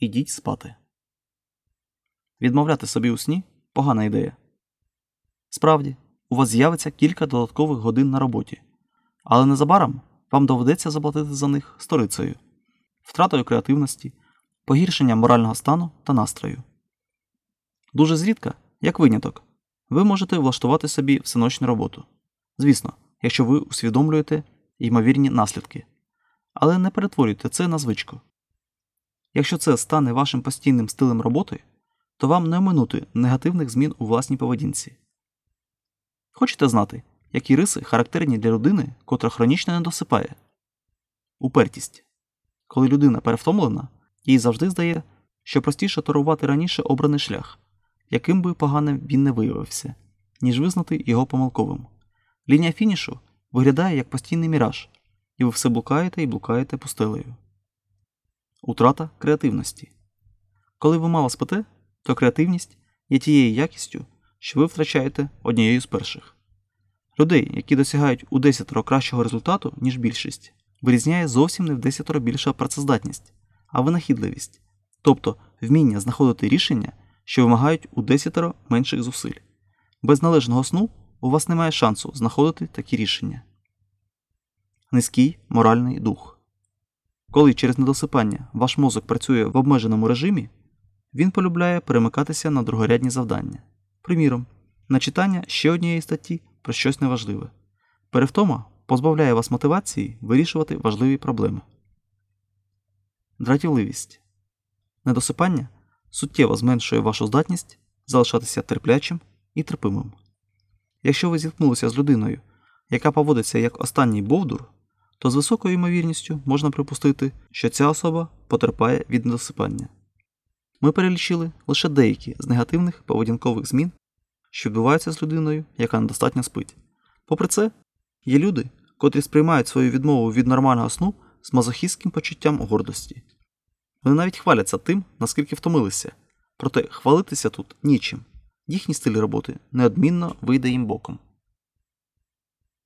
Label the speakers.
Speaker 1: Ідіть спати. Відмовляти собі у сні погана ідея. Справді, у вас з'явиться кілька додаткових годин на роботі, але незабаром вам доведеться заплатити за них сторицею, втратою креативності, погіршенням морального стану та настрою. Дуже зрідка, як виняток, ви можете влаштувати собі всеночну роботу. Звісно, якщо ви усвідомлюєте ймовірні наслідки. Але не перетворюйте це на звичку. Якщо це стане вашим постійним стилем роботи, то вам не оминути негативних змін у власній поведінці. Хочете знати, які риси характерні для людини, котра хронічно не досипає? Упертість. Коли людина перевтомлена, їй завжди здає, що простіше торувати раніше обраний шлях, яким би поганим він не виявився, ніж визнати його помилковим. Лінія фінішу виглядає як постійний міраж, і ви все блукаєте і блукаєте пустелею. Утрата креативності. Коли ви мало спите, то креативність є тією якістю, що ви втрачаєте однією з перших. Людей, які досягають у десятеро кращого результату, ніж більшість, вирізняє зовсім не в десятеро більша працездатність, а винахідливість, тобто вміння знаходити рішення, що вимагають у десятеро менших зусиль. Без належного сну у вас немає шансу знаходити такі рішення. Низький моральний дух. Коли через недосипання ваш мозок працює в обмеженому режимі, він полюбляє перемикатися на другорядні завдання. Приміром, на читання ще однієї статті про щось неважливе. Перевтома позбавляє вас мотивації вирішувати важливі проблеми. Дратівливість. Недосипання суттєво зменшує вашу здатність залишатися терплячим і терпимим. Якщо ви зіткнулися з людиною, яка поводиться як останній бовдур, то з високою ймовірністю можна припустити, що ця особа потерпає від недосипання. Ми перелічили лише деякі з негативних поведінкових змін, що відбуваються з людиною, яка недостатньо спить. Попри це, є люди, котрі сприймають свою відмову від нормального сну з мазохістським почуттям гордості. Вони навіть хваляться тим, наскільки втомилися, проте хвалитися тут нічим. Їхній стиль роботи неодмінно вийде їм боком.